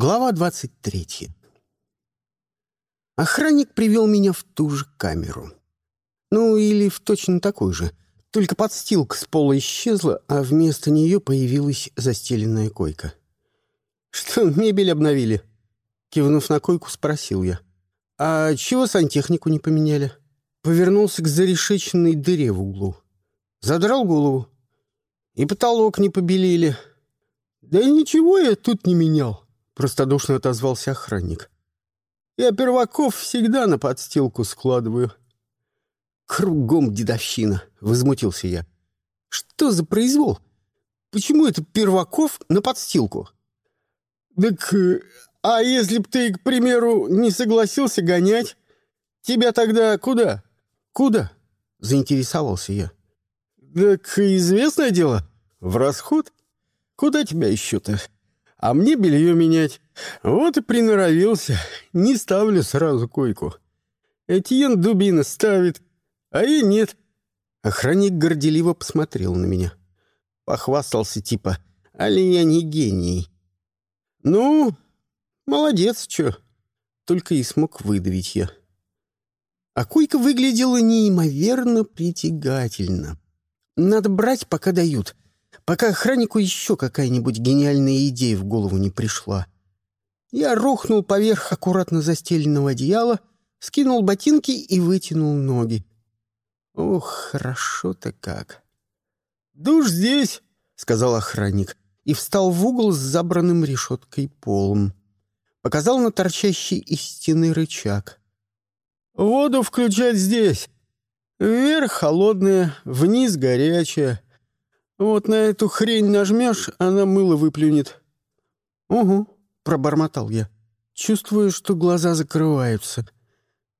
Глава двадцать третья. Охранник привел меня в ту же камеру. Ну, или в точно такую же. Только подстилка с пола исчезла, а вместо нее появилась застеленная койка. «Что, мебель обновили?» Кивнув на койку, спросил я. «А чего сантехнику не поменяли?» Повернулся к зарешеченной дыре в углу. Задрал голову. «И потолок не побелили». «Да ничего я тут не менял», — простодушно отозвался охранник. Я перваков всегда на подстилку складываю. Кругом дедовщина, — возмутился я. Что за произвол? Почему это перваков на подстилку? Так, а если б ты, к примеру, не согласился гонять, тебя тогда куда? Куда? — заинтересовался я. Так известное дело, в расход. Куда тебя еще-то? А мне белье менять. Вот и приноровился. Не ставлю сразу койку. Этьен дубина ставит, а я нет. Охранник горделиво посмотрел на меня. Похвастался типа, али я не гений. Ну, молодец, чё. Только и смог выдавить я. А койка выглядела неимоверно притягательно. Надо брать, пока дают — пока охраннику еще какая-нибудь гениальная идея в голову не пришла. Я рухнул поверх аккуратно застеленного одеяла, скинул ботинки и вытянул ноги. Ох, хорошо-то как. «Душ здесь!» — сказал охранник и встал в угол с забранным решеткой полом. Показал на торчащий из стены рычаг. «Воду включать здесь. Вверх холодная, вниз горячая. Вот на эту хрень нажмешь, она мыло выплюнет. Угу, пробормотал я. Чувствую, что глаза закрываются.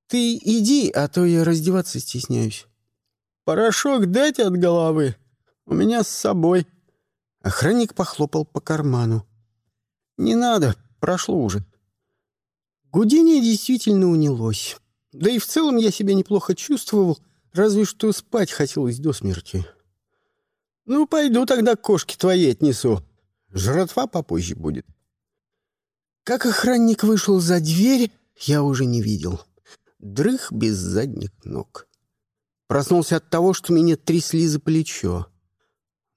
Ты иди, а то я раздеваться стесняюсь. Порошок дайте от головы. У меня с собой. Охранник похлопал по карману. Не надо, прошло уже. Гудение действительно унялось. Да и в целом я себя неплохо чувствовал, разве что спать хотелось до смерти. «Ну, пойду тогда к кошке твоей отнесу. Жратва попозже будет». Как охранник вышел за дверь, я уже не видел. Дрых без задних ног. Проснулся от того, что меня трясли за плечо.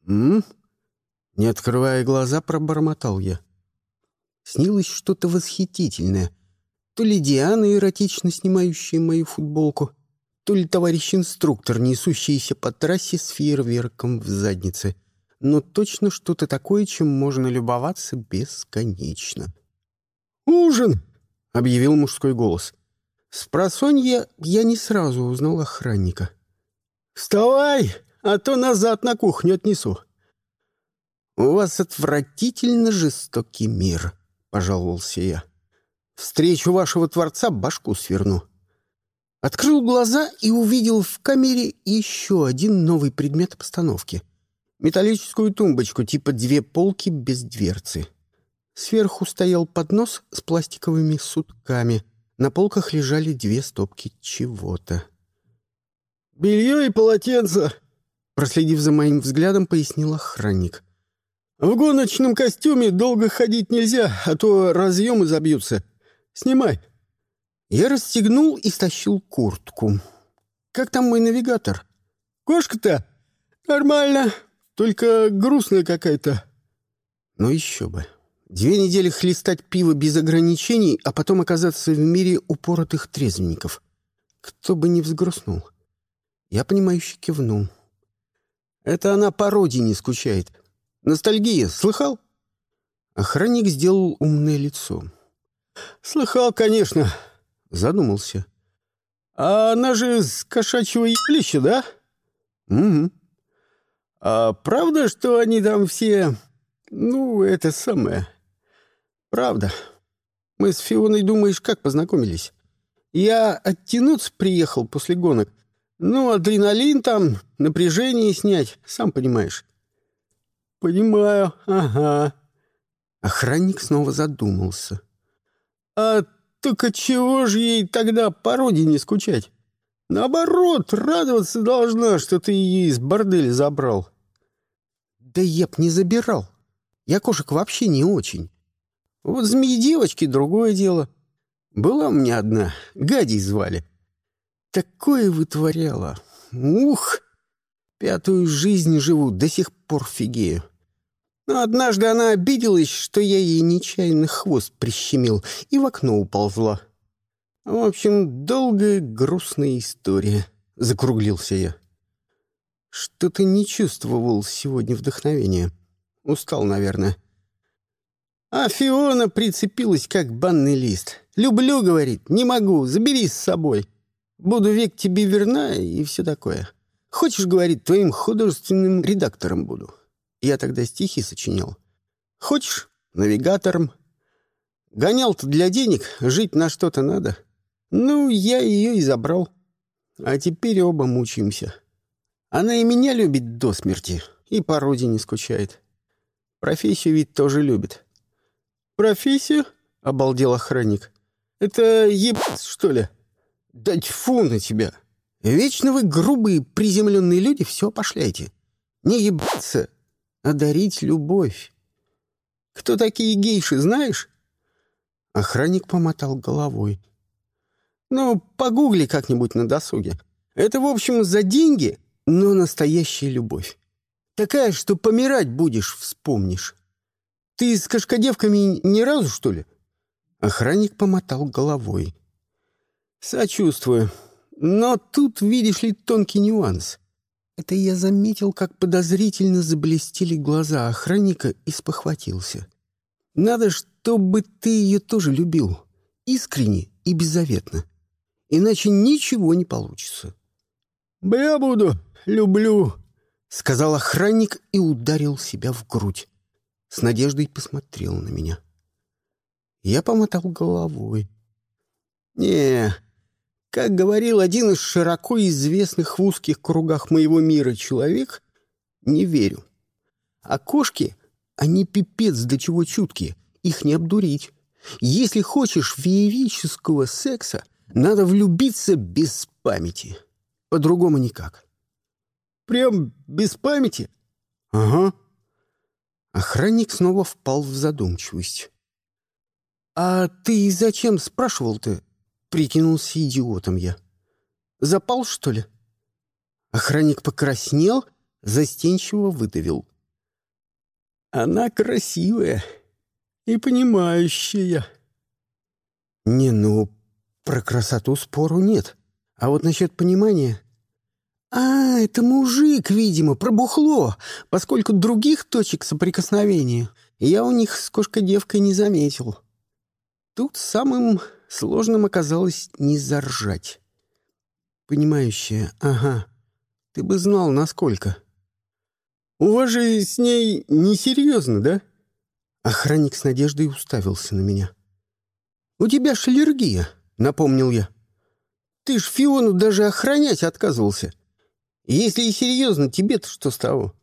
«М?», Не открывая глаза, пробормотал я. Снилось что-то восхитительное. То ли Диана, эротично снимающая мою футболку, то ли товарищ-инструктор, несущийся по трассе с фейерверком в заднице, но точно что-то такое, чем можно любоваться бесконечно. «Ужин!» — объявил мужской голос. С просонья я не сразу узнал охранника. «Вставай, а то назад на кухню отнесу». «У вас отвратительно жестокий мир», — пожаловался я. «Встречу вашего Творца башку сверну». Открыл глаза и увидел в камере еще один новый предмет постановки. Металлическую тумбочку типа две полки без дверцы. Сверху стоял поднос с пластиковыми сутками. На полках лежали две стопки чего-то. «Белье и полотенце!» Проследив за моим взглядом, пояснил охранник. «В гоночном костюме долго ходить нельзя, а то разъемы забьются. Снимай!» Я расстегнул и стащил куртку. «Как там мой навигатор?» «Кошка-то? Нормально, только грустная какая-то». «Ну еще бы. Две недели хлестать пиво без ограничений, а потом оказаться в мире упоротых трезвенников. Кто бы не взгрустнул». Я, понимающе кивнул. «Это она по родине скучает. Ностальгия, слыхал?» Охранник сделал умное лицо. «Слыхал, конечно. Задумался. «А она же с кошачьего ебалища, да?» «Угу». «А правда, что они там все... Ну, это самое...» «Правда. Мы с Фионой, думаешь, как познакомились? Я оттянуться приехал после гонок. Ну, адреналин там, напряжение снять, сам понимаешь». «Понимаю, ага». Охранник снова задумался. «А только чего же ей тогда по родине скучать? Наоборот, радоваться должна, что ты ее из борделя забрал. Да я б не забирал. Я кошек вообще не очень. Вот змеи девочки — другое дело. Была у меня одна, Гадей звали. Такое вытворяла. Ух! Пятую жизнь живу, до сих пор фигею. Но однажды она обиделась, что я ей нечаянно хвост прищемил, и в окно уползла. В общем, долгая грустная история. Закруглился я. Что-то не чувствовал сегодня вдохновения. Устал, наверное. А Фиона прицепилась, как банный лист. «Люблю», — говорит, — «не могу, забери с собой. Буду век тебе верна и все такое. Хочешь, — говорит, — твоим художественным редактором буду». Я тогда стихи сочинял. «Хочешь, навигатором?» Гонял-то для денег, жить на что-то надо. Ну, я ее и забрал. А теперь оба мучаемся. Она и меня любит до смерти, и по родине скучает. Профессию ведь тоже любит. «Профессию?» — обалдел охранник. «Это ебать, что ли?» «Да тьфу на тебя! Вечно вы грубые приземленные люди все пошляете. Не ебаться, а дарить любовь. Кто такие гейши, знаешь?» Охранник помотал головой. «Ну, погугли как-нибудь на досуге. Это, в общем, за деньги, но настоящая любовь. Такая, что помирать будешь, вспомнишь. Ты с кашкадевками ни разу, что ли?» Охранник помотал головой. «Сочувствую. Но тут, видишь ли, тонкий нюанс. Это я заметил, как подозрительно заблестели глаза охранника и спохватился. Надо, чтобы ты ее тоже любил. Искренне и беззаветно. Иначе ничего не получится. «Я буду, люблю», — сказал охранник и ударил себя в грудь. С надеждой посмотрел на меня. Я помотал головой. «Не, как говорил один из широко известных в узких кругах моего мира человек, не верю. А кошки, они пипец до чего чуткие, их не обдурить. Если хочешь феерического секса, надо влюбиться без памяти. По-другому никак. Прям без памяти? Ага. Охранник снова впал в задумчивость. «А ты зачем спрашивал-то?» Прикинулся идиотом я. Запал, что ли? Охранник покраснел, застенчиво выдавил. Она красивая и понимающая. Не, ну, про красоту спору нет. А вот насчет понимания... А, это мужик, видимо, пробухло, поскольку других точек соприкосновения я у них с кошкой-девкой не заметил. Тут самым Сложным оказалось не заржать. Понимающая, ага, ты бы знал, насколько. У вас же с ней несерьезно, да? Охранник с надеждой уставился на меня. «У тебя ж аллергия», — напомнил я. «Ты ж Фиону даже охранять отказывался. Если и серьезно, тебе-то что с того?»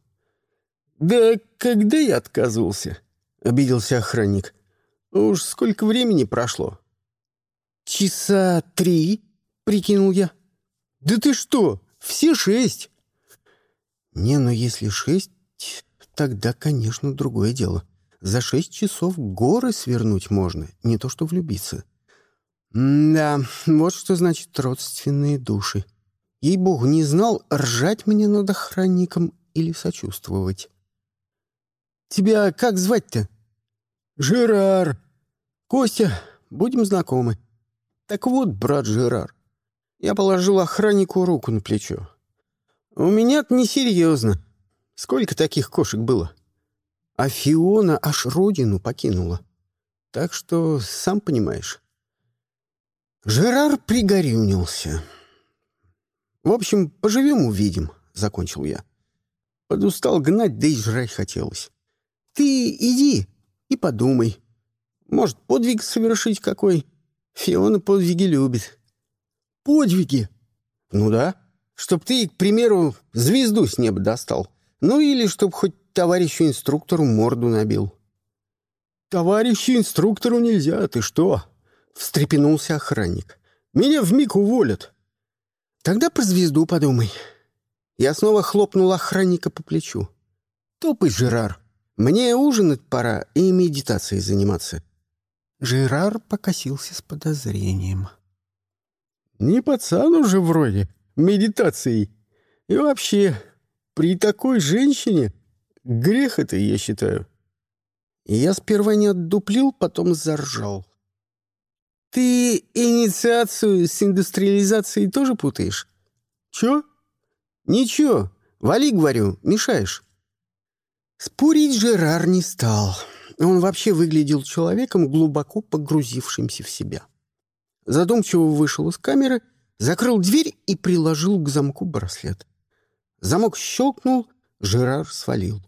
«Да когда я отказывался?» — обиделся охранник. «Уж сколько времени прошло. «Часа три?» — прикинул я. «Да ты что? Все шесть!» «Не, ну если шесть, тогда, конечно, другое дело. За шесть часов горы свернуть можно, не то что влюбиться». «Да, вот что значит родственные души. Ей-богу, не знал, ржать мне над охранником или сочувствовать». «Тебя как звать-то?» «Жерар. Костя, будем знакомы». Так вот, брат Жерар, я положил охраннику руку на плечо. У меня-то несерьезно. Сколько таких кошек было? А Фиона аж родину покинула. Так что, сам понимаешь. Жерар пригорюнился. «В общем, поживем — увидим», — закончил я. Подустал гнать, да и жрать хотелось. «Ты иди и подумай. Может, подвиг совершить какой?» Фиона подвиги любит. Подвиги? Ну да. Чтоб ты, к примеру, звезду с неба достал. Ну или чтоб хоть товарищу инструктору морду набил. Товарищу инструктору нельзя, ты что? Встрепенулся охранник. Меня вмиг уволят. Тогда про звезду подумай. Я снова хлопнул охранника по плечу. Топай, Жерар. Мне ужинать пора и медитацией заниматься. Жерар покосился с подозрением. «Не пацан уже вроде, медитацией. И вообще, при такой женщине грех это, я считаю». Я сперва не отдуплил, потом заржал. «Ты инициацию с индустриализацией тоже путаешь?» «Чё?» «Ничего. Вали, говорю, мешаешь». Спорить Жерар не стал. Он вообще выглядел человеком, глубоко погрузившимся в себя. Задумчиво вышел из камеры, закрыл дверь и приложил к замку браслет. Замок щелкнул, Жерар свалил.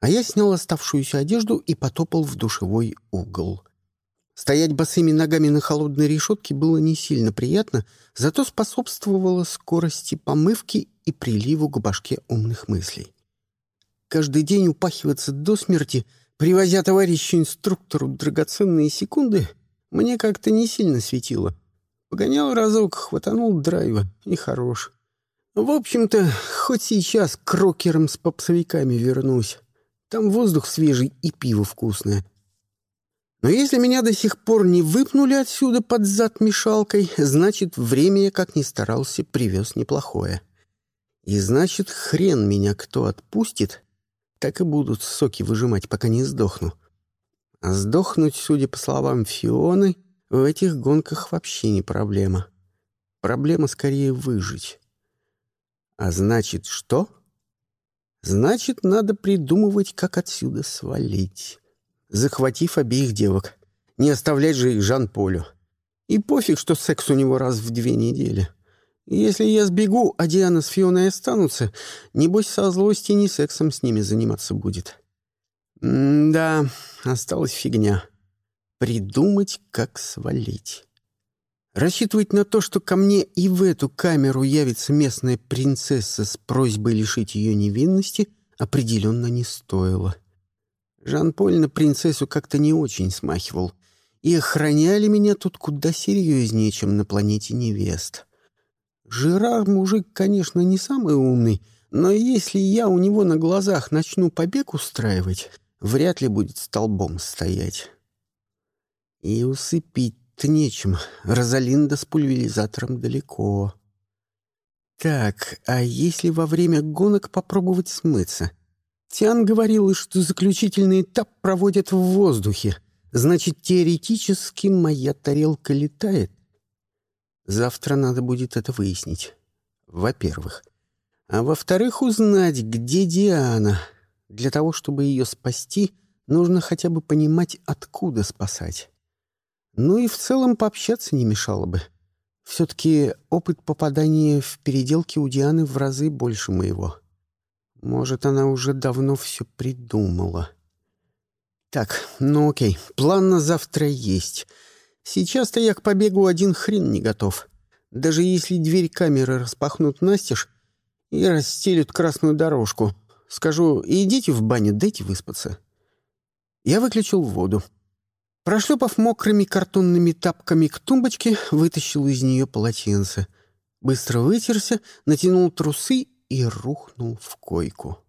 А я снял оставшуюся одежду и потопал в душевой угол. Стоять босыми ногами на холодной решетке было не сильно приятно, зато способствовало скорости помывки и приливу к башке умных мыслей. Каждый день упахиваться до смерти — Привозя товарищу-инструктору драгоценные секунды, мне как-то не сильно светило. Погонял разок, хватанул драйва, и хорош. В общем-то, хоть сейчас к рокерам с попсовиками вернусь. Там воздух свежий и пиво вкусное. Но если меня до сих пор не выпнули отсюда под зад мешалкой, значит, время я, как ни старался, привез неплохое. И значит, хрен меня кто отпустит, так и будут соки выжимать, пока не сдохну. А сдохнуть, судя по словам Фионы, в этих гонках вообще не проблема. Проблема скорее выжить. А значит, что? Значит, надо придумывать, как отсюда свалить. Захватив обеих девок. Не оставлять же их Жан-Полю. И пофиг, что секс у него раз в две недели. Если я сбегу, а Диана с Фионой останутся, небось, со злости не сексом с ними заниматься будет. М да, осталась фигня. Придумать, как свалить. Рассчитывать на то, что ко мне и в эту камеру явится местная принцесса с просьбой лишить ее невинности, определенно не стоило. Жан-Поль на принцессу как-то не очень смахивал, и охраняли меня тут куда серьезнее, чем на планете невест. Жерар мужик, конечно, не самый умный, но если я у него на глазах начну побег устраивать, вряд ли будет столбом стоять. И усыпить-то нечем. Розалинда с пульверизатором далеко. Так, а если во время гонок попробовать смыться? Тиан говорил, что заключительный этап проводят в воздухе. Значит, теоретически моя тарелка летает. Завтра надо будет это выяснить. Во-первых. А во-вторых, узнать, где Диана. Для того, чтобы ее спасти, нужно хотя бы понимать, откуда спасать. Ну и в целом пообщаться не мешало бы. Все-таки опыт попадания в переделки у Дианы в разы больше моего. Может, она уже давно все придумала. Так, ну окей, план на завтра есть — Сейчас-то я к побегу один хрен не готов. Даже если дверь камеры распахнут настежь и расстелют красную дорожку. Скажу, идите в баню, дайте выспаться. Я выключил воду. Прошлепав мокрыми картонными тапками к тумбочке, вытащил из нее полотенце. Быстро вытерся, натянул трусы и рухнул в койку.